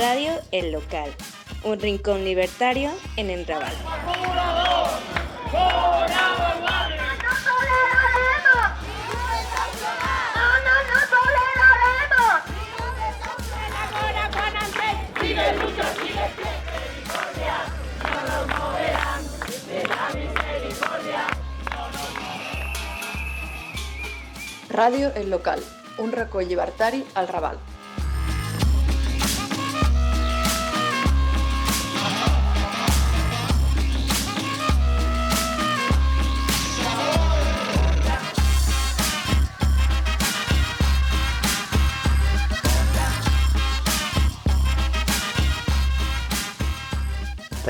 Radio El Local, un rincón libertario en Enrabal. Ràdio El Local, un racó llibertari al Raval.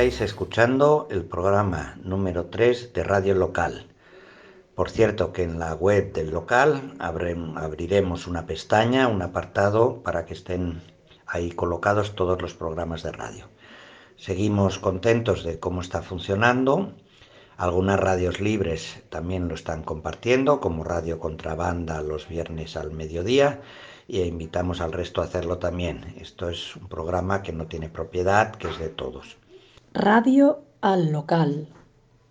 Estáis escuchando el programa número 3 de Radio Local. Por cierto que en la web del local abriremos una pestaña, un apartado para que estén ahí colocados todos los programas de radio. Seguimos contentos de cómo está funcionando. Algunas radios libres también lo están compartiendo, como Radio Contrabanda los viernes al mediodía, y invitamos al resto a hacerlo también. Esto es un programa que no tiene propiedad, que es de todos. Radio al local,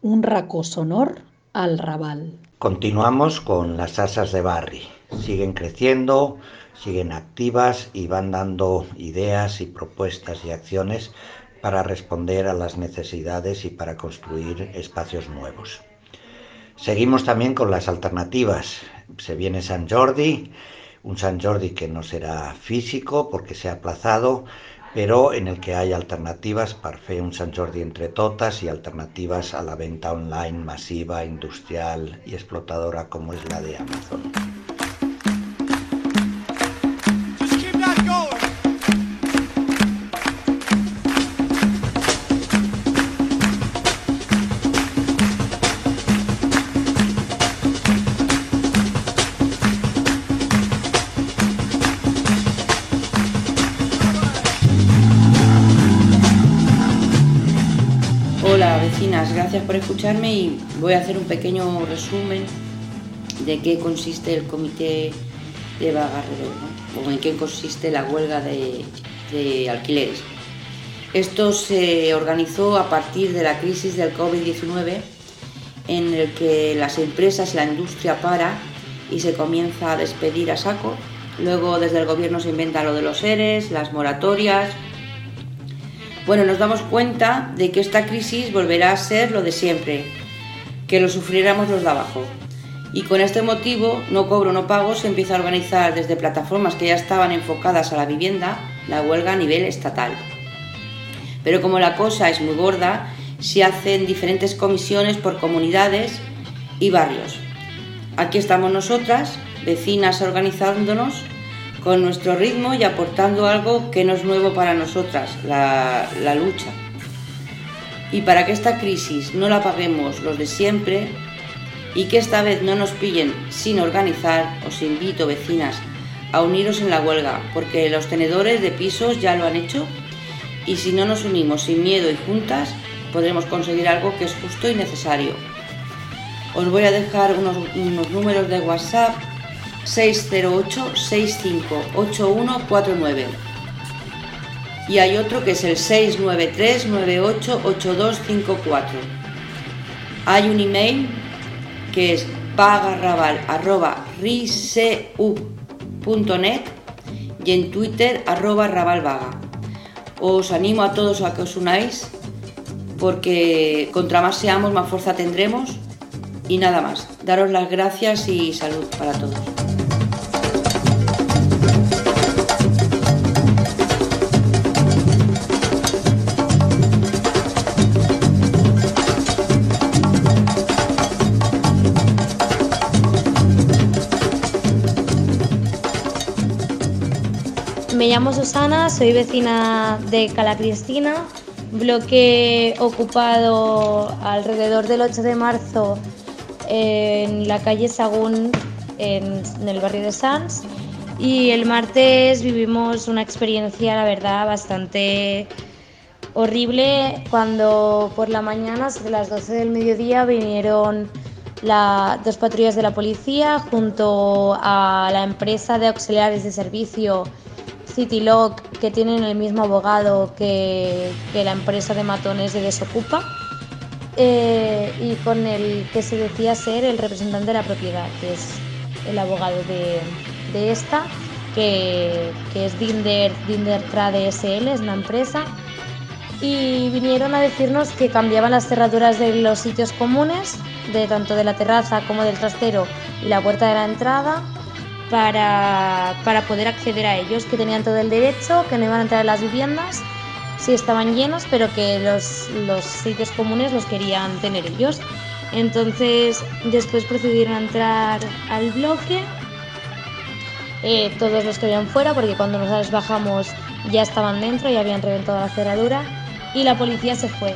un racó sonor al Raval. Continuamos con las asas de Barry. Siguen creciendo, siguen activas y van dando ideas y propuestas y acciones para responder a las necesidades y para construir espacios nuevos. Seguimos también con las alternativas. Se viene San Jordi, un San Jordi que no será físico porque se ha aplazado, pero en el que hay alternativas para fer un Sant Jordi entre totes y alternativas a la venta online masiva, industrial y explotadora como es la de Amazon. Y voy a hacer un pequeño resumen de qué consiste el comité de vaga o en qué consiste la huelga de, alquileres. Esto se organizó a partir de la crisis del COVID-19 en el que las empresas y la industria para y se comienza a despedir a saco. Luego desde el gobierno se inventa lo de los ERES, las moratorias, bueno, nos damos cuenta de que esta crisis volverá a ser lo de siempre, que lo sufriremos los de abajo. Y con este motivo, no cobro, no pago, se empieza a organizar desde plataformas que ya estaban enfocadas a la vivienda, la huelga a nivel estatal. Pero como la cosa es muy gorda, se hacen diferentes comisiones por comunidades y barrios. Aquí estamos nosotras, vecinas organizándonos con nuestro ritmo y aportando algo que no es nuevo para nosotras, la, lucha. Y para que esta crisis no la paguemos los de siempre y que esta vez no nos pillen sin organizar, os invito, vecinas, a uniros en la huelga, porque los tenedores de pisos ya lo han hecho y si no nos unimos sin miedo y juntas, podremos conseguir algo que es justo y necesario. Os voy a dejar unos, unos números de WhatsApp 608 658149 y hay otro que es el 693 988254 hay un email que es pagarrabal.riseu.net y en Twitter arroba rabalvaga. Os animo a todos a que os unáis porque contra más seamos más fuerza tendremos y nada más. Daros las gracias y salud para todos. Me llamo Susana, soy vecina de Cala Cristina, bloque ocupado alrededor del 8 de marzo en la calle Sagún, en, el barrio de Sanz. Y el martes vivimos una experiencia, la verdad, bastante horrible cuando por la mañana, sobre las 12 del mediodía, vinieron dos patrullas de la policía junto a la empresa de auxiliares de servicio Citylock, que tienen el mismo abogado que, que la empresa de matones de Desocupa, eh, y con el que se decía ser el representante de la propiedad, que es el abogado de, de esta, que, que, es Dinder, Dinder Trade SL, es una empresa, y vinieron a decirnos que cambiaban las cerraduras de los sitios comunes, de tanto de la terraza como del trastero y la puerta de la entrada, para, para poder acceder a ellos, que tenían todo el derecho, que no iban a entrar en las viviendas si estaban llenos, pero que los, los sitios comunes los querían tener ellos. Entonces después procedieron a entrar al bloque, eh, todos los que habían fuera, porque cuando nos bajamos ya estaban dentro y habían reventado la cerradura, y la policía se fue.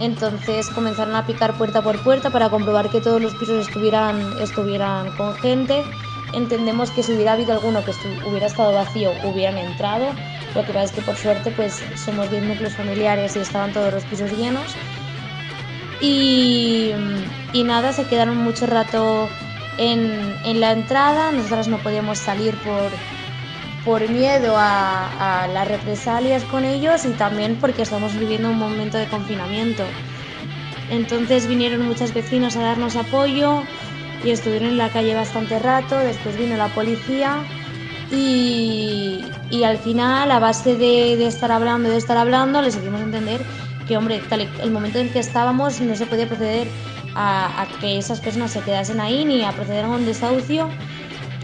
Entonces comenzaron a picar puerta por puerta para comprobar que todos los pisos estuvieran, estuvieran con gente. Entendemos que si hubiera habido alguno que hubiera estado vacío, hubieran entrado. Lo que pasa es que por suerte pues somos 10 núcleos familiares y estaban todos los pisos llenos. Y, y nada, se quedaron mucho rato en, en, la entrada. Nosotras no podíamos salir por, por miedo a, a, las represalias con ellos y también porque estamos viviendo un momento de confinamiento. Entonces vinieron muchos vecinos a darnos apoyo y estuvieron en la calle bastante rato. Después vino la policía y, y al final, a base de, de, estar hablando, de estar hablando, les a entender que, hombre, tal, el momento en que estábamos no se podía proceder a, a, que esas personas se quedasen ahí ni a proceder a un desahucio.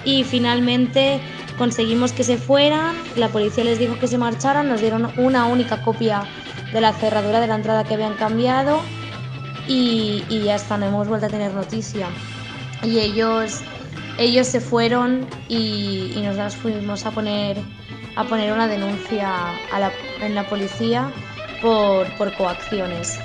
Y finalmente conseguimos que se fueran, la policía les dijo que se marcharan, nos dieron una única copia de la cerradura de la entrada que habían cambiado y, y ya está, no hemos vuelto a tener noticia. Y ellos ellos se fueron y, y nos fuimos a poner, a poner una denuncia en la policía por, por coacciones.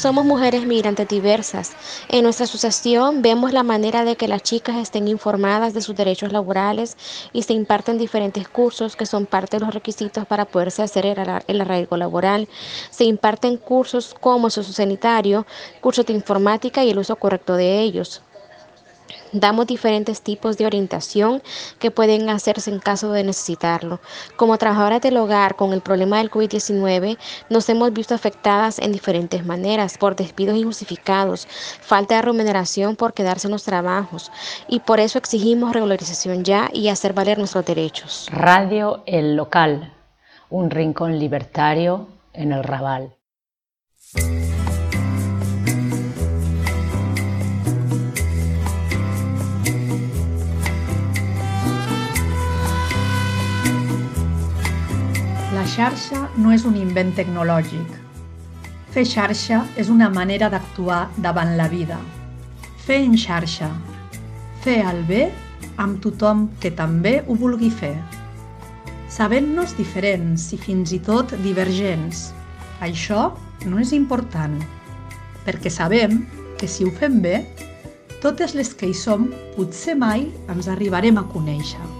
Somos mujeres migrantes diversas. En nuestra asociación vemos la manera de que las chicas estén informadas de sus derechos laborales y se imparten diferentes cursos que son parte de los requisitos para poderse hacer el arraigo laboral. Se imparten cursos como sociosanitario, cursos de informática y el uso correcto de ellos. Damos diferentes tipos de orientación que pueden hacerse en caso de necesitarlo. Como trabajadoras del hogar con el problema del COVID-19, nos hemos visto afectadas en diferentes maneras, por despidos injustificados, falta de remuneración por quedarse en los trabajos y por eso exigimos regularización ya y hacer valer nuestros derechos. Radio El Local, un rincón libertario en el Raval. Xarxa no és un invent tecnològic. Fer xarxa és una manera d'actuar davant la vida. Fer en xarxa. Fer el bé amb tothom que també ho vulgui fer. Sabent-nos diferents i fins i tot divergents. Això no és important, perquè sabem que si ho fem bé, totes les que hi som potser mai ens arribarem a conèixer.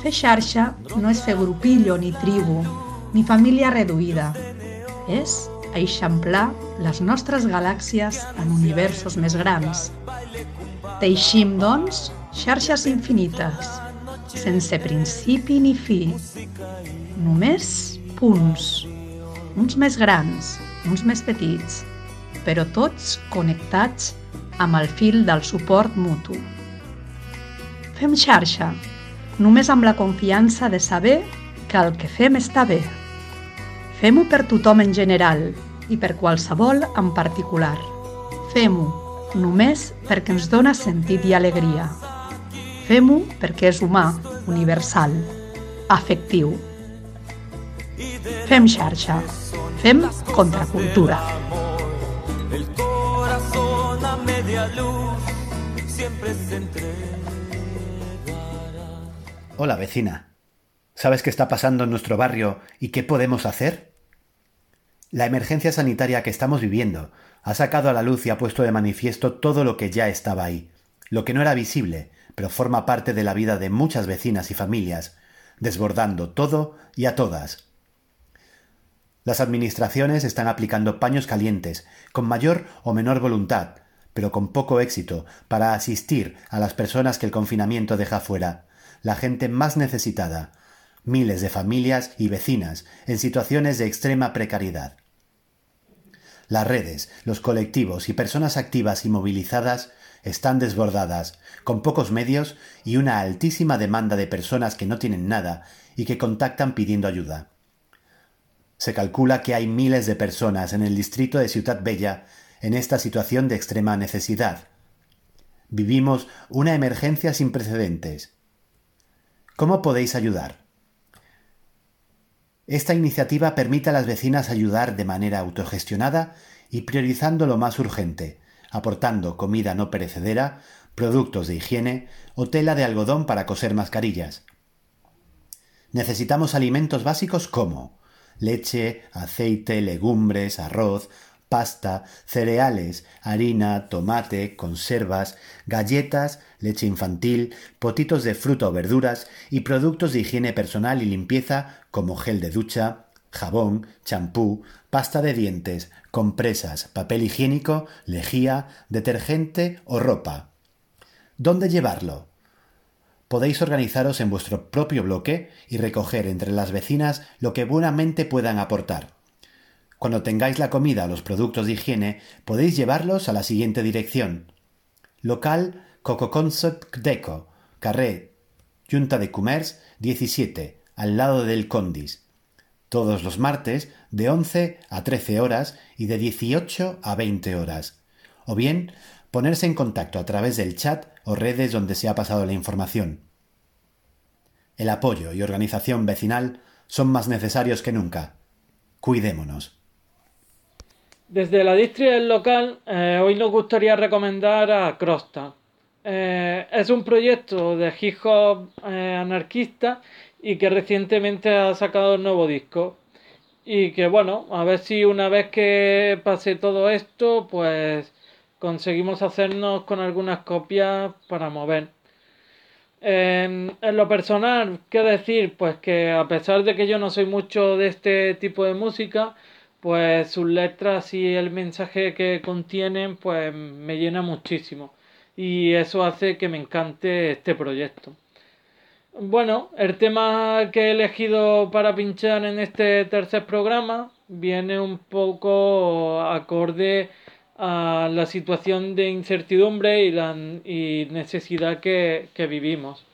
Fer xarxa no és fer grupillo ni tribu, ni família reduïda. És eixamplar les nostres galàxies en universos més grans. Teixim, doncs, xarxes infinites, sense principi ni fi. Només punts, uns més grans, uns més petits, però tots connectats amb el fil del suport mutu. Fem xarxa, només amb la confiança de saber que el que fem està bé. Fem-ho per tothom en general i per qualsevol en particular. Fem-ho només perquè ens dona sentit i alegria. Fem-ho perquè és humà, universal, afectiu. Fem xarxa. Fem contracultura. El corazón a media luz siempre se Hola vecina. ¿Sabes qué está pasando en nuestro barrio y qué podemos hacer? La emergencia sanitaria que estamos viviendo ha sacado a la luz y ha puesto de manifiesto todo lo que ya estaba ahí, lo que no era visible, pero forma parte de la vida de muchas vecinas y familias, desbordando todo y a todas. Las administraciones están aplicando paños calientes, con mayor o menor voluntad, pero con poco éxito, para asistir a las personas que el confinamiento deja fuera, la gente más necesitada, miles de familias y vecinas en situaciones de extrema precariedad. Las redes, los colectivos y personas activas y movilizadas están desbordadas, con pocos medios y una altísima demanda de personas que no tienen nada y que contactan pidiendo ayuda. Se calcula que hay miles de personas en el distrito de Ciudad Bella en esta situación de extrema necesidad. Vivimos una emergencia sin precedentes. ¿Cómo podéis ayudar? Esta iniciativa permite a las vecinas ayudar de manera autogestionada y priorizando lo más urgente, aportando comida no perecedera, productos de higiene o tela de algodón para coser mascarillas. Necesitamos alimentos básicos como leche, aceite, legumbres, arroz, pasta, cereales, harina, tomate, conservas, galletas, leche infantil, potitos de fruta o verduras y productos de higiene personal y limpieza como gel de ducha, jabón, champú, pasta de dientes, compresas, papel higiénico, lejía, detergente o ropa. ¿Dónde llevarlo? podéis organizaros en vuestro propio bloque y recoger entre las vecinas lo que buenamente puedan aportar. Cuando tengáis la comida o los productos de higiene, podéis llevarlos a la siguiente dirección. Local Coco Concept Deco, Carré, Junta de Commerce 17, al lado del Condis. Todos los martes de 11 a 13 horas y de 18 a 20 horas. O bien, ponerse en contacto a través del chat o redes donde se ha pasado la información. El apoyo y organización vecinal son más necesarios que nunca. Cuidémonos. Desde la district local, eh, hoy nos gustaría recomendar a Crosta. Eh, es un proyecto de hip hop eh, anarquista y que recientemente ha sacado un nuevo disco. Y que bueno, a ver si una vez que pase todo esto, pues conseguimos hacernos con algunas copias para mover. En, lo personal, ¿qué decir? Pues que a pesar de que yo no soy mucho de este tipo de música, pues sus letras y el mensaje que contienen, pues me llena muchísimo. Y eso hace que me encante este proyecto. Bueno, el tema que he elegido para pinchar en este tercer programa viene un poco acorde a la situación de incertidumbre y la y necesidad que, vivimos.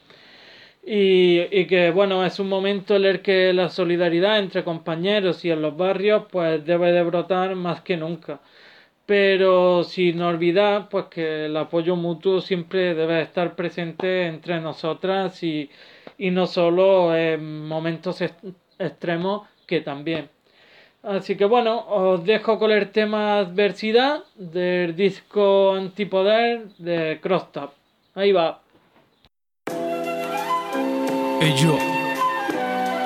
Y, y, que bueno, es un momento en el que la solidaridad entre compañeros y en los barrios pues debe de brotar más que nunca. Pero sin olvidar pues que el apoyo mutuo siempre debe estar presente entre nosotras y, y no solo en momentos extremos que también. Así que bueno, os dejo con el tema Adversidad del disco Antipoder de Crosstop. Ahí va. Y yo,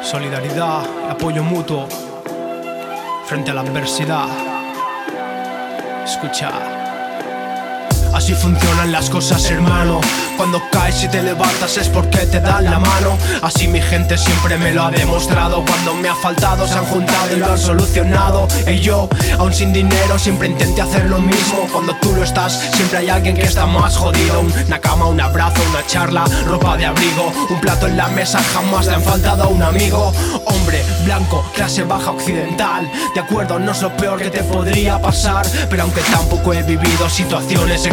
solidaridad, apoyo mutuo frente a la adversidad. Escucha. Así funcionan las cosas, hermano. Cuando caes y te levantas es porque te dan la mano. Así mi gente siempre me lo ha demostrado. Cuando me ha faltado se han juntado y lo han solucionado. Y yo, aún sin dinero, siempre intenté hacer lo mismo. Cuando tú lo estás, siempre hay alguien que está más jodido. Una cama, un abrazo, una charla, ropa de abrigo. Un plato en la mesa, jamás te han faltado a un amigo. Hombre, blanco, clase baja occidental. De acuerdo, no es lo peor que te podría pasar. Pero aunque tampoco he vivido situaciones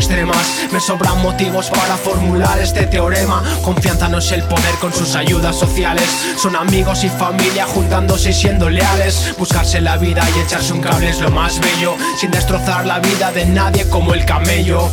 Me sobran motivos para formular este teorema. Confianza no es el poder con sus ayudas sociales. Son amigos y familia juntándose y siendo leales. Buscarse la vida y echarse un cable es lo más bello. Sin destrozar la vida de nadie como el camello.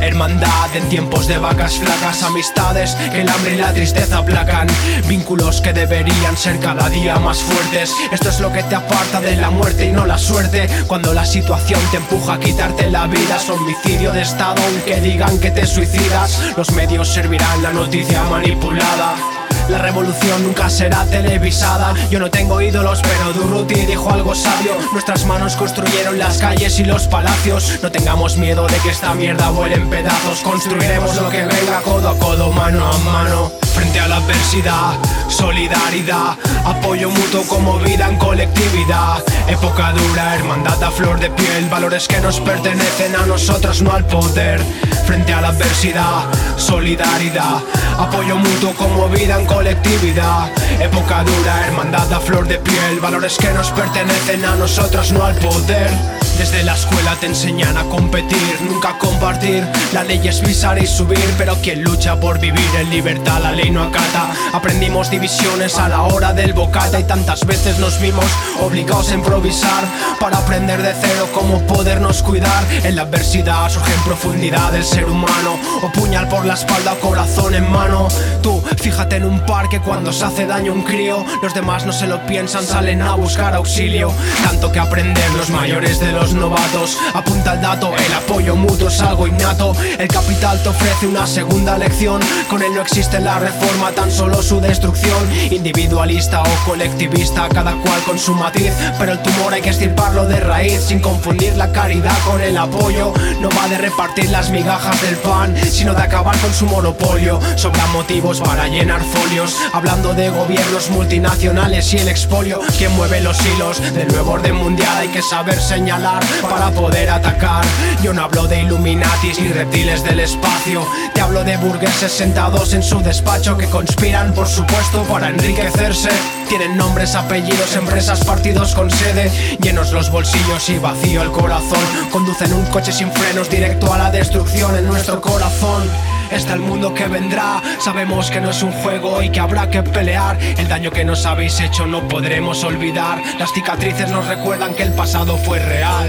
Hermandad en tiempos de vacas flacas, amistades que el hambre y la tristeza aplacan, vínculos que deberían ser cada día más fuertes. Esto es lo que te aparta de la muerte y no la suerte. Cuando la situación te empuja a quitarte la vida, es homicidio de estado, aunque digan que te suicidas. Los medios servirán la noticia manipulada. La revolución nunca será televisada. Yo no tengo ídolos, pero Durruti dijo algo sabio. Nuestras manos construyeron las calles y los palacios. No tengamos miedo de que esta mierda vuele en pedazos. Construiremos lo que venga codo a codo, mano a mano. Frente a la adversidad, solidaridad, apoyo mutuo como vida en colectividad. Época dura, hermandad a flor de piel, valores que nos pertenecen a nosotros, no al poder. Frente a la adversidad, solidaridad, apoyo mutuo como vida en colectividad. Época dura, hermandad a flor de piel, valores que nos pertenecen a nosotros, no al poder. Desde la escuela te enseñan a competir, nunca a compartir. La ley es pisar y subir, pero quien lucha por vivir en libertad la ley no acata. Aprendimos divisiones a la hora del bocata y tantas veces nos vimos obligados a improvisar para aprender de cero cómo podernos cuidar. En la adversidad surge en profundidad el ser humano, o puñal por la espalda o corazón en mano. Tú, fíjate en un parque cuando se hace daño un crío, los demás no se lo piensan, salen a buscar auxilio. Tanto que aprender los mayores de los novatos. Apunta el dato, el apoyo mutuo es algo innato. El capital te ofrece una segunda lección. Con él no existe la reforma, tan solo su destrucción. Individualista o colectivista, cada cual con su matiz. Pero el tumor hay que estirparlo de raíz, sin confundir la caridad con el apoyo. No va de repartir las migajas del pan, sino de acabar con su monopolio. Sobran motivos para llenar folios. Hablando de gobiernos multinacionales y el expolio. Quien mueve los hilos del nuevo orden mundial hay que saber señalar para poder atacar. Yo no hablo de Illuminatis ni reptiles del espacio. Te hablo de burgueses sentados en su despacho que conspiran, por supuesto, para enriquecerse. Tienen nombres, apellidos, empresas, partidos con sede. Llenos los bolsillos y vacío el corazón. Conducen un coche sin frenos directo a la destrucción en nuestro corazón. Está el mundo que vendrá, sabemos que no es un juego y que habrá que pelear. El daño que nos habéis hecho no podremos olvidar. Las cicatrices nos recuerdan que el pasado fue real.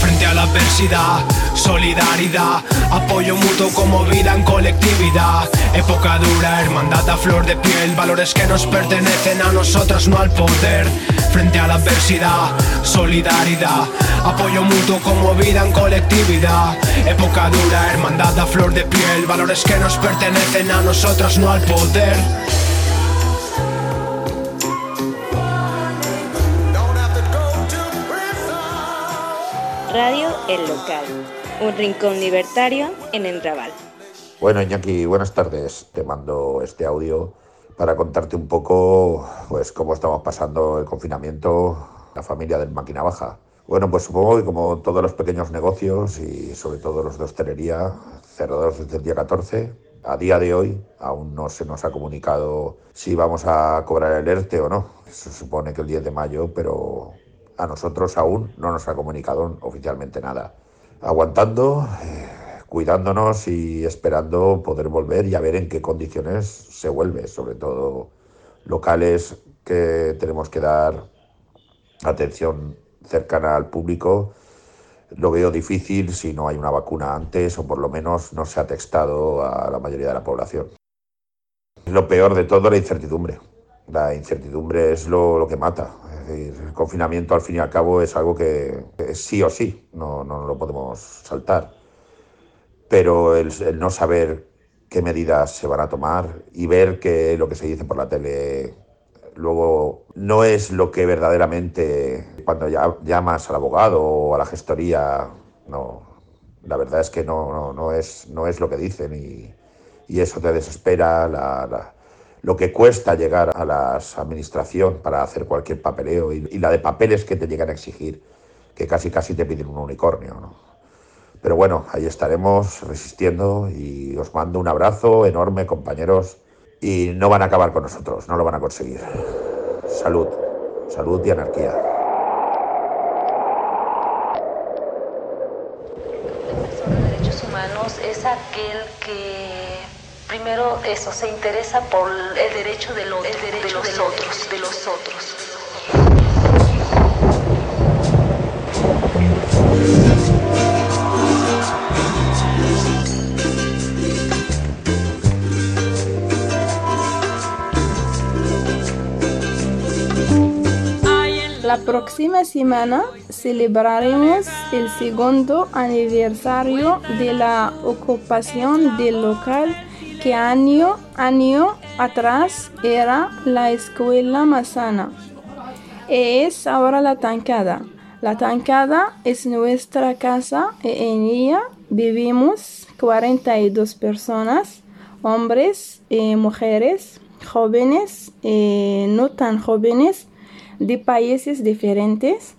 Frente a la adversidad, solidaridad, apoyo mutuo como vida en colectividad. Época dura, hermandad a flor de piel, valores que nos pertenecen a nosotros, no al poder. Frente a la adversidad, solidaridad, apoyo mutuo como vida en colectividad. Época dura, hermandad a flor de piel, valores que nos pertenecen a nosotros, no al poder. Radio El Local, un rincón libertario en Enraval. Bueno, Iñaki, buenas tardes. Te mando este audio para contarte un poco pues cómo estamos pasando el confinamiento la familia del Máquina Baja. Bueno, pues supongo que como todos los pequeños negocios y sobre todo los de hostelería, cerrados desde el día 14, a día de hoy aún no se nos ha comunicado si vamos a cobrar el ERTE o no. Se supone que el 10 de mayo, pero a nosotros aún no nos ha comunicado oficialmente nada. Aguantando, eh, cuidándonos y esperando poder volver y a ver en qué condiciones se vuelve, sobre todo locales que tenemos que dar atención cercana al público. Lo veo difícil si no hay una vacuna antes o por lo menos no se ha textado a la mayoría de la población. Lo peor de todo, la incertidumbre. La incertidumbre es lo, lo que mata. Es decir, el confinamiento al fin y al cabo es algo que sí o sí, no, no lo podemos saltar. Pero el, el no saber qué medidas se van a tomar y ver que lo que se dice por la tele luego no es lo que verdaderamente cuando ya llamas al abogado o a la gestoría, no, la verdad es que no, no, no es, no es lo que dicen y, y eso te desespera, la, lo que cuesta llegar a la administración para hacer cualquier papeleo y, y, la de papeles que te llegan a exigir, que casi casi te piden un unicornio. ¿no? Pero bueno, ahí estaremos resistiendo y os mando un abrazo enorme, compañeros y no van a acabar con nosotros, no lo van a conseguir. Salud, salud y anarquía. derechos humanos es aquel que primero eso se interesa por el derecho de los, de los otros, de los otros. La próxima semana celebraremos el segundo aniversario de la ocupación del local que año, año atrás era la escuela Masana. Es ahora la tancada. La tancada es nuestra casa y en ella vivimos 42 personas, hombres y mujeres, jóvenes y no tan jóvenes de países diferentes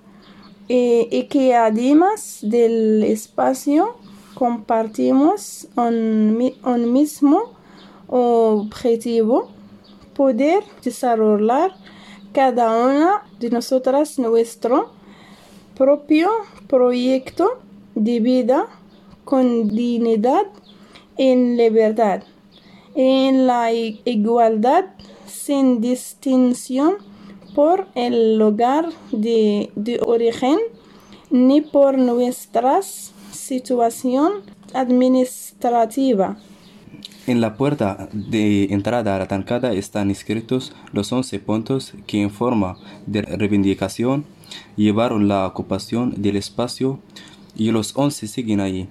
eh, y que además del espacio compartimos un, un mismo objetivo, poder desarrollar cada una de nosotras nuestro propio proyecto de vida con dignidad en libertad, en la igualdad sin distinción por el lugar de, origen ni por nuestra situación administrativa. En la puerta de entrada a la tancada están escritos los 11 puntos que en forma de reivindicación llevaron la ocupación del espacio y los 11 siguen ahí,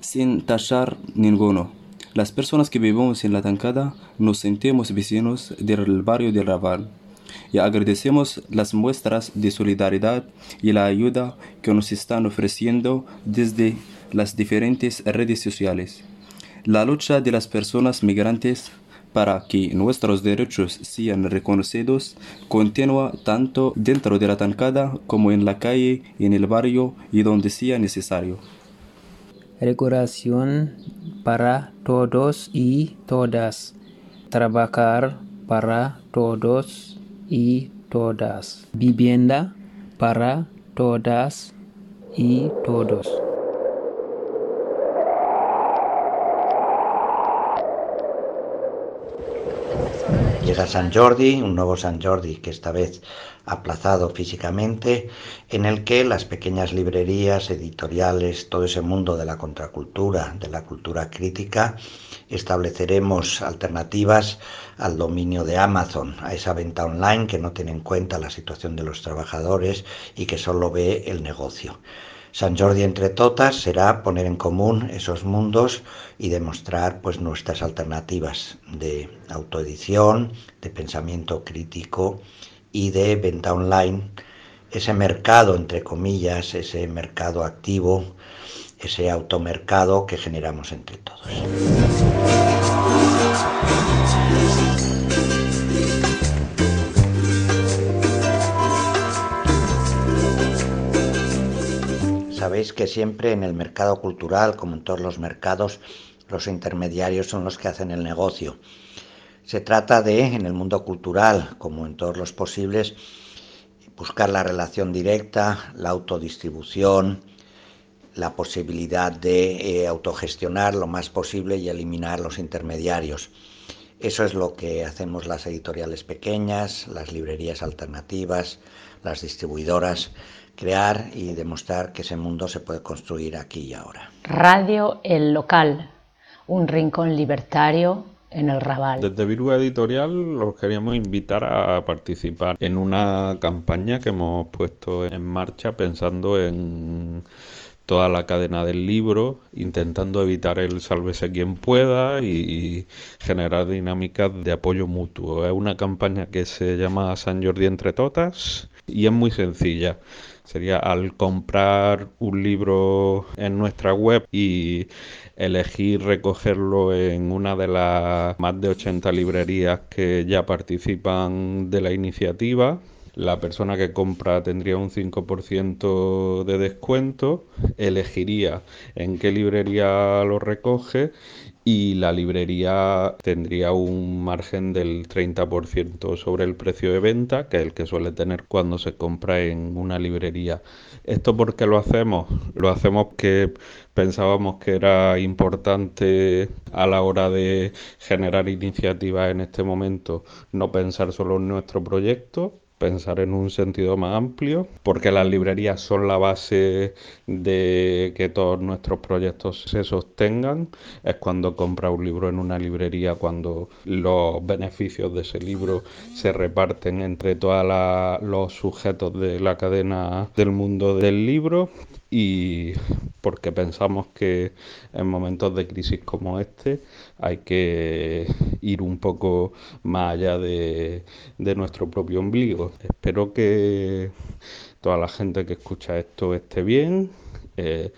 sin tachar ninguno. Las personas que vivimos en la tancada nos sentimos vecinos del barrio de Raval y agradecemos las muestras de solidaridad y la ayuda que nos están ofreciendo desde las diferentes redes sociales. La lucha de las personas migrantes para que nuestros derechos sean reconocidos continúa tanto dentro de la tancada como en la calle, en el barrio y donde sea necesario. Regulación para todos y todas. Trabajar para todos y todas. Vivienda para todas y todos. Llega San Jordi, un nuevo San Jordi que esta vez aplazado físicamente, en el que las pequeñas librerías, editoriales, todo ese mundo de la contracultura, de la cultura crítica, estableceremos alternativas al dominio de Amazon, a esa venta online que no tiene en cuenta la situación de los trabajadores y que solo ve el negocio. San Jordi entre totas será poner en común esos mundos y demostrar pues nuestras alternativas de autoedición, de pensamiento crítico y de venta online, ese mercado entre comillas, ese mercado activo, ese automercado que generamos entre todos. Sabéis que siempre en el mercado cultural, como en todos los mercados, los intermediarios son los que hacen el negocio. Se trata de, en el mundo cultural, como en todos los posibles, buscar la relación directa, la autodistribución, la posibilidad de eh, autogestionar lo más posible y eliminar los intermediarios. Eso es lo que hacemos las editoriales pequeñas, las librerías alternativas, las distribuidoras, crear y demostrar que ese mundo se puede construir aquí y ahora. Radio El Local, un rincón libertario en el Raval. Desde Virua Editorial los queríamos invitar a participar en una campaña que hemos puesto en marcha pensando en toda la cadena del libro, intentando evitar el sálvese quien pueda y generar dinámicas de apoyo mutuo. Es una campaña que se llama San Jordi entre totas y es muy sencilla. Sería al comprar un libro en nuestra web y elegir recogerlo en una de las más de 80 librerías que ya participan de la iniciativa la persona que compra tendría un 5% de descuento, elegiría en qué librería lo recoge y la librería tendría un margen del 30% sobre el precio de venta, que es el que suele tener cuando se compra en una librería. ¿Esto por qué lo hacemos? Lo hacemos que pensábamos que era importante a la hora de generar iniciativas en este momento no pensar solo en nuestro proyecto, pensar en un sentido más amplio, porque las librerías son la base de que todos nuestros proyectos se sostengan. Es cuando compra un libro en una librería, cuando los beneficios de ese libro se reparten entre todos los sujetos de la cadena del mundo del libro y porque pensamos que en momentos de crisis como este hay que ir un poco más allá de, nuestro propio ombligo. Espero que toda la gente que escucha esto esté bien. Eh,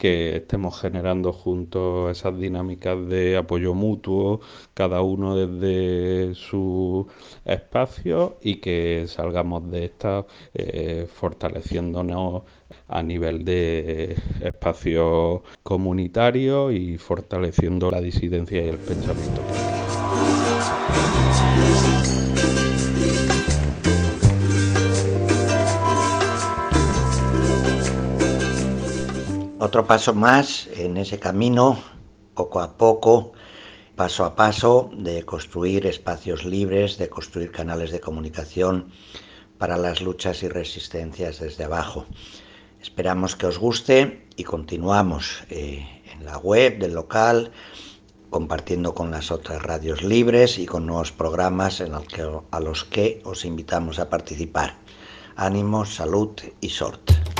que estemos generando juntos esas dinámicas de apoyo mutuo, cada uno desde su espacio y que salgamos de esta eh, fortaleciéndonos a nivel de espacio comunitario y fortaleciendo la disidencia y el pensamiento. Otro paso más en ese camino, poco a poco, paso a paso, de construir espacios libres, de construir canales de comunicación para las luchas y resistencias desde abajo. Esperamos que os guste y continuamos eh, en la web del local, compartiendo con las otras radios libres y con nuevos programas en a los que os invitamos a participar. Ánimo, salud y sorte.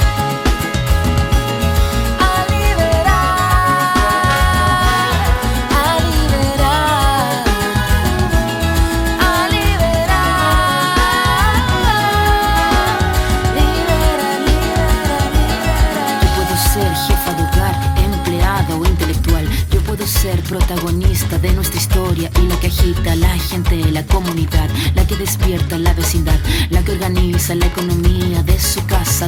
Que organiza la economía de su casa,